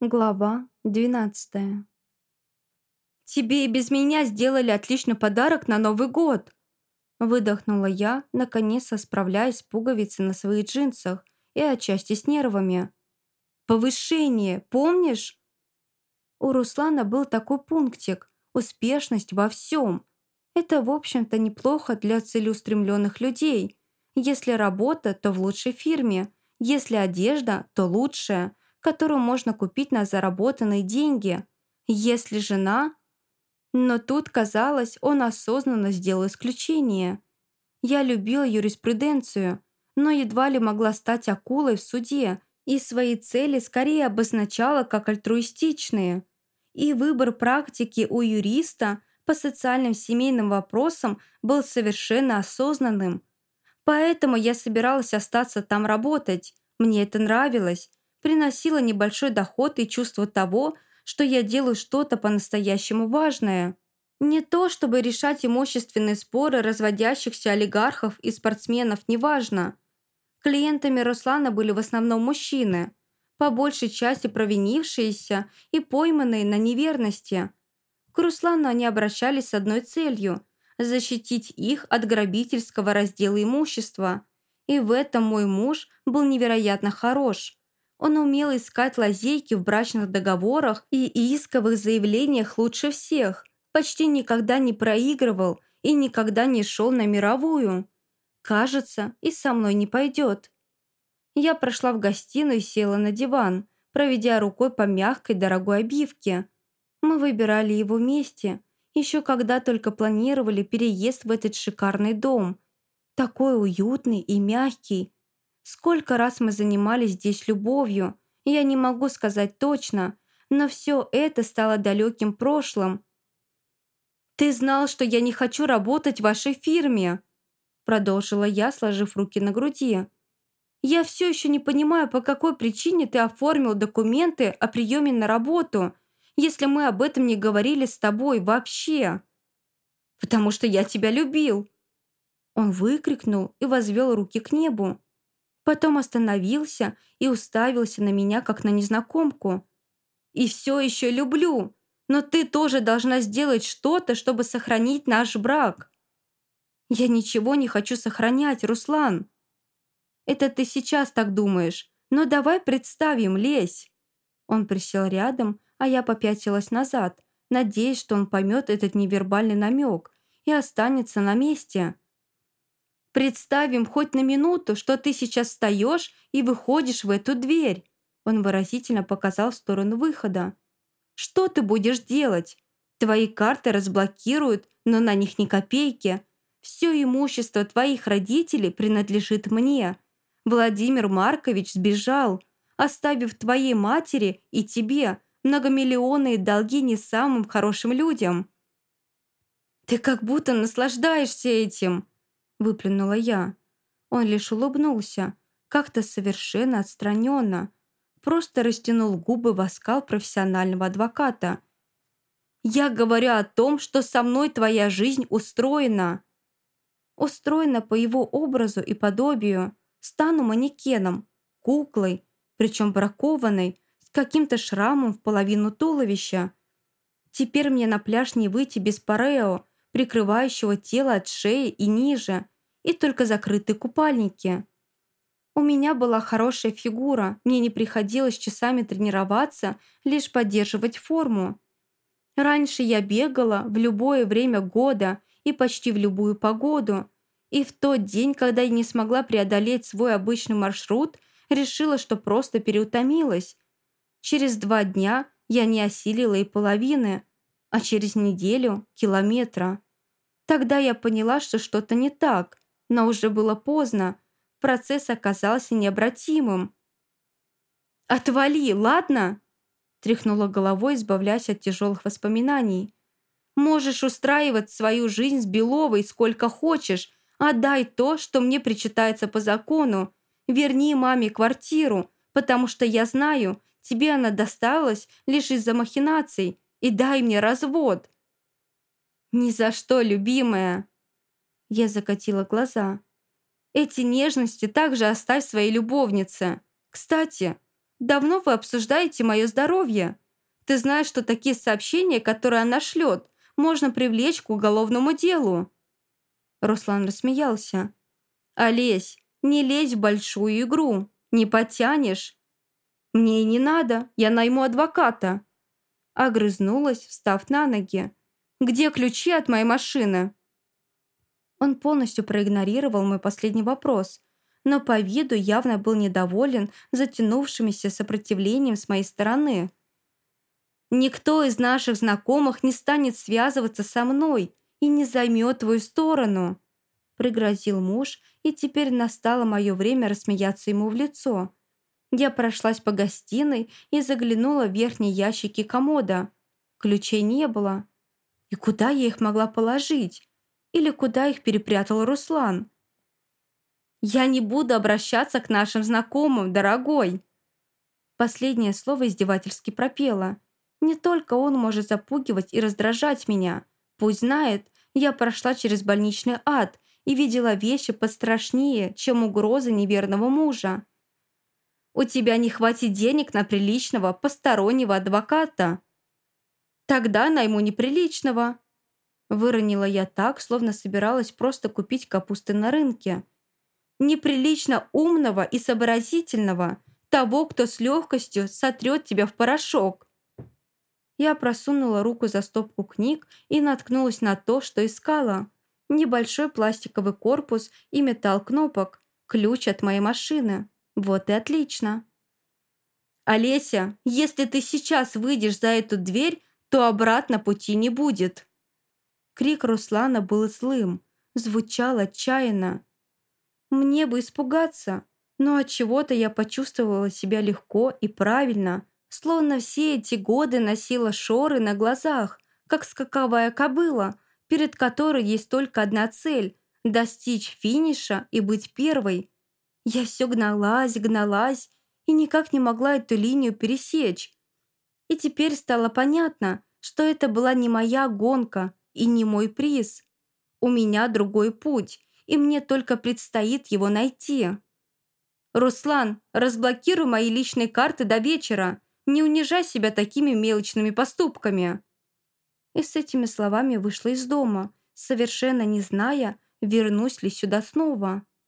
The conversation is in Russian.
Глава 12 «Тебе и без меня сделали отличный подарок на Новый год!» Выдохнула я, наконец-то справляясь с пуговицей на своих джинсах и отчасти с нервами. «Повышение, помнишь?» У Руслана был такой пунктик – успешность во всем. Это, в общем-то, неплохо для целеустремленных людей. Если работа, то в лучшей фирме. Если одежда, то лучшая – которую можно купить на заработанные деньги, если жена... Но тут, казалось, он осознанно сделал исключение. Я любила юриспруденцию, но едва ли могла стать акулой в суде и свои цели скорее обозначала как альтруистичные. И выбор практики у юриста по социальным семейным вопросам был совершенно осознанным. Поэтому я собиралась остаться там работать. Мне это нравилось, приносила небольшой доход и чувство того, что я делаю что-то по-настоящему важное. Не то, чтобы решать имущественные споры разводящихся олигархов и спортсменов, неважно. Клиентами Руслана были в основном мужчины, по большей части провинившиеся и пойманные на неверности. К Руслану они обращались с одной целью – защитить их от грабительского раздела имущества. И в этом мой муж был невероятно хорош. Он умел искать лазейки в брачных договорах и исковых заявлениях лучше всех, почти никогда не проигрывал и никогда не шел на мировую. Кажется, и со мной не пойдет. Я прошла в гостиную и села на диван, проведя рукой по мягкой дорогой обивке. Мы выбирали его вместе, еще когда только планировали переезд в этот шикарный дом. Такой уютный и мягкий, Сколько раз мы занимались здесь любовью, я не могу сказать точно, но все это стало далеким прошлым. «Ты знал, что я не хочу работать в вашей фирме», продолжила я, сложив руки на груди. «Я все еще не понимаю, по какой причине ты оформил документы о приеме на работу, если мы об этом не говорили с тобой вообще». «Потому что я тебя любил!» Он выкрикнул и возвел руки к небу. Потом остановился и уставился на меня, как на незнакомку. «И все еще люблю, но ты тоже должна сделать что-то, чтобы сохранить наш брак». «Я ничего не хочу сохранять, Руслан». «Это ты сейчас так думаешь, но давай представим, лезь». Он присел рядом, а я попятилась назад, надеясь, что он поймет этот невербальный намек и останется на месте. Представим хоть на минуту, что ты сейчас встаешь и выходишь в эту дверь. Он выразительно показал в сторону выхода. Что ты будешь делать? Твои карты разблокируют, но на них ни копейки. Все имущество твоих родителей принадлежит мне. Владимир Маркович сбежал, оставив твоей матери и тебе многомиллионные долги не самым хорошим людям. Ты как будто наслаждаешься этим выплюнула я. Он лишь улыбнулся, как-то совершенно отстраненно, просто растянул губы в оскал профессионального адвоката. «Я говорю о том, что со мной твоя жизнь устроена!» Устроена по его образу и подобию. Стану манекеном, куклой, причем бракованной, с каким-то шрамом в половину туловища. Теперь мне на пляж не выйти без парео, прикрывающего тело от шеи и ниже, и только закрытые купальники. У меня была хорошая фигура, мне не приходилось часами тренироваться, лишь поддерживать форму. Раньше я бегала в любое время года и почти в любую погоду. И в тот день, когда я не смогла преодолеть свой обычный маршрут, решила, что просто переутомилась. Через два дня я не осилила и половины, а через неделю – километра. Тогда я поняла, что что-то не так, но уже было поздно. Процесс оказался необратимым. «Отвали, ладно?» Тряхнула головой, избавляясь от тяжелых воспоминаний. «Можешь устраивать свою жизнь с Беловой сколько хочешь. Отдай то, что мне причитается по закону. Верни маме квартиру, потому что я знаю, тебе она досталась лишь из-за махинаций. И дай мне развод». «Ни за что, любимая!» Я закатила глаза. «Эти нежности также оставь своей любовнице. Кстати, давно вы обсуждаете мое здоровье? Ты знаешь, что такие сообщения, которые она шлет, можно привлечь к уголовному делу». Руслан рассмеялся. «Олесь, не лезь в большую игру, не потянешь». «Мне и не надо, я найму адвоката». Огрызнулась, встав на ноги. «Где ключи от моей машины?» Он полностью проигнорировал мой последний вопрос, но по виду явно был недоволен затянувшимся сопротивлением с моей стороны. «Никто из наших знакомых не станет связываться со мной и не займет твою сторону», пригрозил муж, и теперь настало мое время рассмеяться ему в лицо. Я прошлась по гостиной и заглянула в верхние ящики комода. Ключей не было. И куда я их могла положить? Или куда их перепрятал Руслан? «Я не буду обращаться к нашим знакомым, дорогой!» Последнее слово издевательски пропело. Не только он может запугивать и раздражать меня. Пусть знает, я прошла через больничный ад и видела вещи пострашнее, чем угрозы неверного мужа. «У тебя не хватит денег на приличного постороннего адвоката». «Тогда найму неприличного», Выронила я так, словно собиралась просто купить капусты на рынке. Неприлично умного и сообразительного, того, кто с легкостью сотрет тебя в порошок. Я просунула руку за стопку книг и наткнулась на то, что искала. Небольшой пластиковый корпус и металл кнопок. Ключ от моей машины. Вот и отлично. «Олеся, если ты сейчас выйдешь за эту дверь, то обратно пути не будет». Крик Руслана был злым, звучал отчаянно. Мне бы испугаться, но от чего то я почувствовала себя легко и правильно, словно все эти годы носила шоры на глазах, как скаковая кобыла, перед которой есть только одна цель – достичь финиша и быть первой. Я все гналась, гналась и никак не могла эту линию пересечь. И теперь стало понятно, что это была не моя гонка, и не мой приз. У меня другой путь, и мне только предстоит его найти. «Руслан, разблокируй мои личные карты до вечера. Не унижай себя такими мелочными поступками». И с этими словами вышла из дома, совершенно не зная, вернусь ли сюда снова.